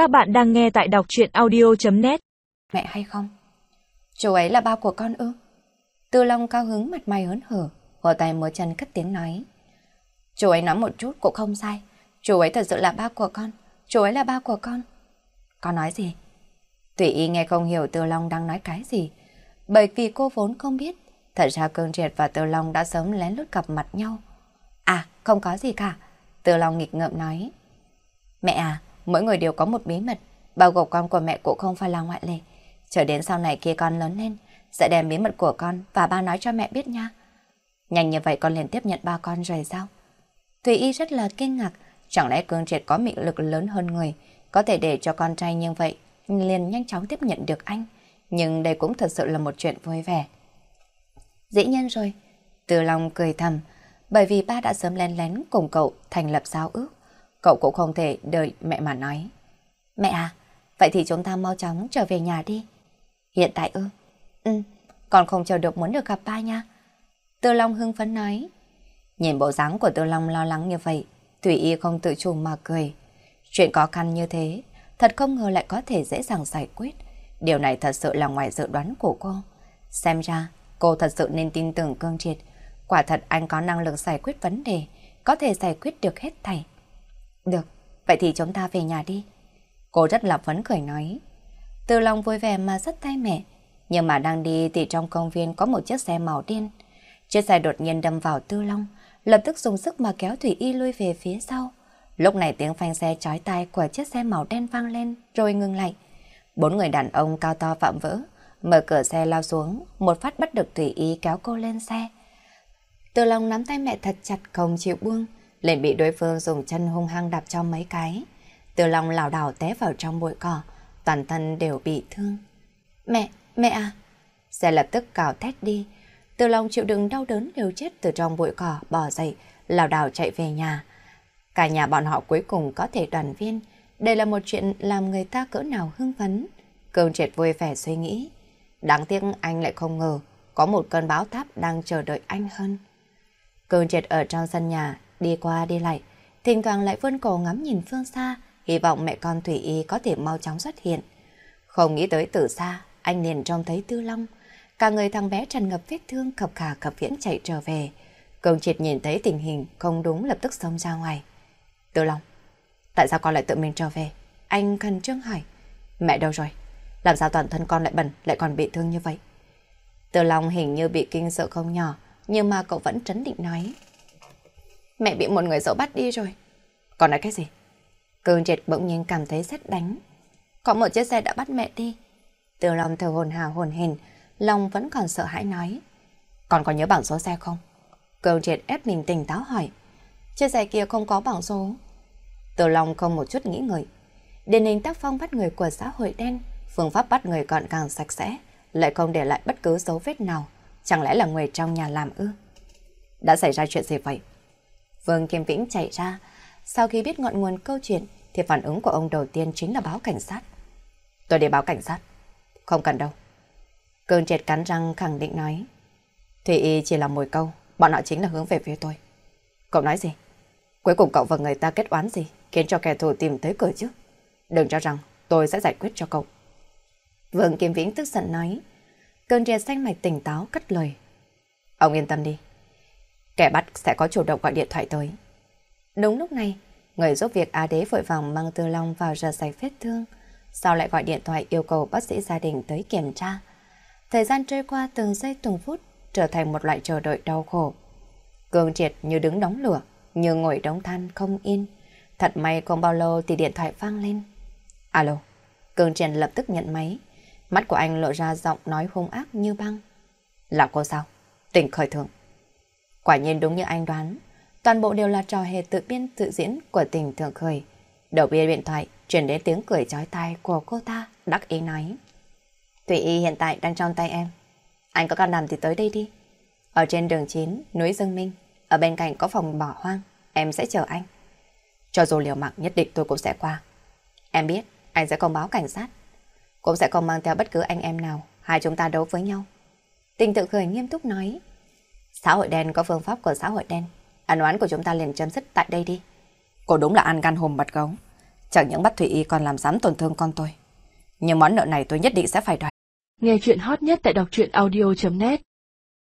Các bạn đang nghe tại đọc chuyện audio.net Mẹ hay không? Chú ấy là ba của con ư? Tư Long cao hứng mặt mày hớn hở, hồ tay múa chân cất tiếng nói. Chú ấy nói một chút cũng không sai. Chú ấy thật sự là ba của con. Chú ấy là ba của con. Con nói gì? Tùy y nghe không hiểu Tư Long đang nói cái gì. Bởi vì cô vốn không biết. Thật ra Cương Triệt và Tư Long đã sớm lén lút gặp mặt nhau. À, không có gì cả. Tư Long nghịch ngợm nói. Mẹ à, mỗi người đều có một bí mật. Bao gồm con của mẹ cũng không phải là ngoại lệ. Chờ đến sau này kia con lớn lên, sẽ đem bí mật của con và ba nói cho mẹ biết nha. Nhanh như vậy con liền tiếp nhận ba con rồi sao? Thùy Y rất là kinh ngạc, chẳng lẽ Cương Triệt có mị lực lớn hơn người, có thể để cho con trai như vậy, liền nhanh chóng tiếp nhận được anh. Nhưng đây cũng thật sự là một chuyện vui vẻ. Dĩ nhiên rồi, từ lòng cười thầm, bởi vì ba đã sớm lén lén cùng cậu thành lập giao ước. Cậu cũng không thể đợi mẹ mà nói. Mẹ à, vậy thì chúng ta mau chóng trở về nhà đi. Hiện tại ư? Ừ, con không chờ được muốn được gặp ba nha. Tư Long hưng phấn nói. Nhìn bộ dáng của Tư Long lo lắng như vậy, Thủy Y không tự chủ mà cười. Chuyện khó khăn như thế, thật không ngờ lại có thể dễ dàng giải quyết. Điều này thật sự là ngoài dự đoán của cô. Xem ra, cô thật sự nên tin tưởng cương triệt. Quả thật anh có năng lực giải quyết vấn đề, có thể giải quyết được hết thảy. Được, vậy thì chúng ta về nhà đi. Cô rất là phấn khởi nói. Từ lòng vui vẻ mà rất tay mẹ. Nhưng mà đang đi thì trong công viên có một chiếc xe màu đen. Chiếc xe đột nhiên đâm vào Tư Long, lập tức dùng sức mà kéo Thủy Y lui về phía sau. Lúc này tiếng phanh xe chói tai của chiếc xe màu đen vang lên rồi ngừng lại. Bốn người đàn ông cao to vạm vỡ, mở cửa xe lao xuống, một phát bắt được Thủy Y kéo cô lên xe. Từ lòng nắm tay mẹ thật chặt không chịu buông, liền bị đối phương dùng chân hung hăng đạp cho mấy cái. Từ lòng lảo đảo té vào trong bụi cỏ, toàn thân đều bị thương. Mẹ, mẹ à! Xe lập tức cào thét đi. Từ lòng chịu đựng đau đớn đều chết từ trong bụi cỏ bỏ dậy, lảo đảo chạy về nhà. Cả nhà bọn họ cuối cùng có thể đoàn viên. Đây là một chuyện làm người ta cỡ nào hưng phấn. Cương triệt vui vẻ suy nghĩ. Đáng tiếc anh lại không ngờ có một cơn bão táp đang chờ đợi anh hơn. Cương triệt ở trong sân nhà, đi qua đi lại, thỉnh thoảng lại vươn cổ ngắm nhìn phương xa, hy vọng mẹ con Thủy Y có thể mau chóng xuất hiện. Không nghĩ tới từ xa, anh liền trông thấy Tư Long. Cả người thằng bé tràn ngập vết thương khập khả khập viễn chạy trở về. Công triệt nhìn thấy tình hình không đúng lập tức xông ra ngoài. Tư Long, tại sao con lại tự mình trở về? Anh khẩn trương hỏi. Mẹ đâu rồi? Làm sao toàn thân con lại bẩn, lại còn bị thương như vậy? Tư Long hình như bị kinh sợ không nhỏ, nhưng mà cậu vẫn trấn định nói. Mẹ bị một người xấu bắt đi rồi. Còn nói cái gì? Cương triệt bỗng nhiên cảm thấy xét đánh. Có một chiếc xe đã bắt mẹ đi. Từ lòng thở hồn hào hồn hình, lòng vẫn còn sợ hãi nói. Còn có nhớ bảng số xe không? Cương triệt ép mình tỉnh táo hỏi. Chiếc xe kia không có bảng số. Từ lòng không một chút nghĩ ngợi. Điển hình tác phong bắt người của xã hội đen, phương pháp bắt người gọn gàng sạch sẽ, lại không để lại bất cứ dấu vết nào. Chẳng lẽ là người trong nhà làm ư? Đã xảy ra chuyện gì vậy? Vương Kim Vĩnh chạy ra. Sau khi biết ngọn nguồn câu chuyện, thì phản ứng của ông đầu tiên chính là báo cảnh sát. Tôi đi báo cảnh sát. Không cần đâu. Cơn triệt cắn răng khẳng định nói. Thùy Y chỉ là mồi câu, bọn họ chính là hướng về phía tôi. Cậu nói gì? Cuối cùng cậu và người ta kết oán gì, khiến cho kẻ thù tìm tới cửa chứ? Đừng cho rằng tôi sẽ giải quyết cho cậu. Vương Kim Vĩnh tức giận nói. Cơn triệt xanh mạch tỉnh táo cất lời. Ông yên tâm đi. Kẻ bắt sẽ có chủ động gọi điện thoại tới. Đúng lúc này, người giúp việc á Đế vội vàng mang Tư Long vào rửa sạch vết thương, sau lại gọi điện thoại yêu cầu bác sĩ gia đình tới kiểm tra. Thời gian trôi qua từng giây từng phút trở thành một loại chờ đợi đau khổ. Cường triệt như đứng đóng lửa, như ngồi đóng than không yên. Thật may không bao lâu thì điện thoại vang lên. Alo, Cường triệt lập tức nhận máy. Mắt của anh lộ ra giọng nói hung ác như băng. Là cô sao? Tỉnh khởi thường. Quả nhiên đúng như anh đoán, toàn bộ đều là trò hề tự biên tự diễn của tình thượng khởi. Đầu bia điện thoại truyền đến tiếng cười chói tai của cô ta, đắc ý nói. Thủy Y hiện tại đang trong tay em. Anh có cần làm thì tới đây đi. Ở trên đường 9, núi Dương Minh, ở bên cạnh có phòng bỏ hoang, em sẽ chờ anh. Cho dù liều mạng nhất định tôi cũng sẽ qua. Em biết, anh sẽ không báo cảnh sát. Cũng sẽ không mang theo bất cứ anh em nào, hai chúng ta đấu với nhau. Tình tự khởi nghiêm túc nói. Xã hội đen có phương pháp của xã hội đen. Ăn oán của chúng ta liền chấm dứt tại đây đi. Cô đúng là ăn gan hùm bật gấu. Chẳng những bắt Thủy Y còn làm dám tổn thương con tôi. Nhưng món nợ này tôi nhất định sẽ phải đòi. Nghe chuyện hot nhất tại đọc truyện audio.net